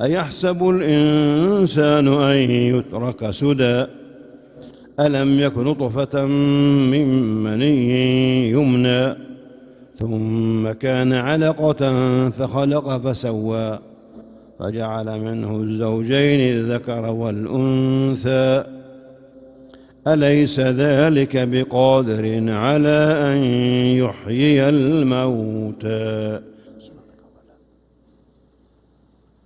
أيحسب الإنسان أن يترك سدى؟ ألم يك نطفة من مني يمنى ثم كان علقة فخلق فسوى فجعل منه الزوجين الذكر والأنثى. أليس ذلك بقادر على أن يحيي الموتى؟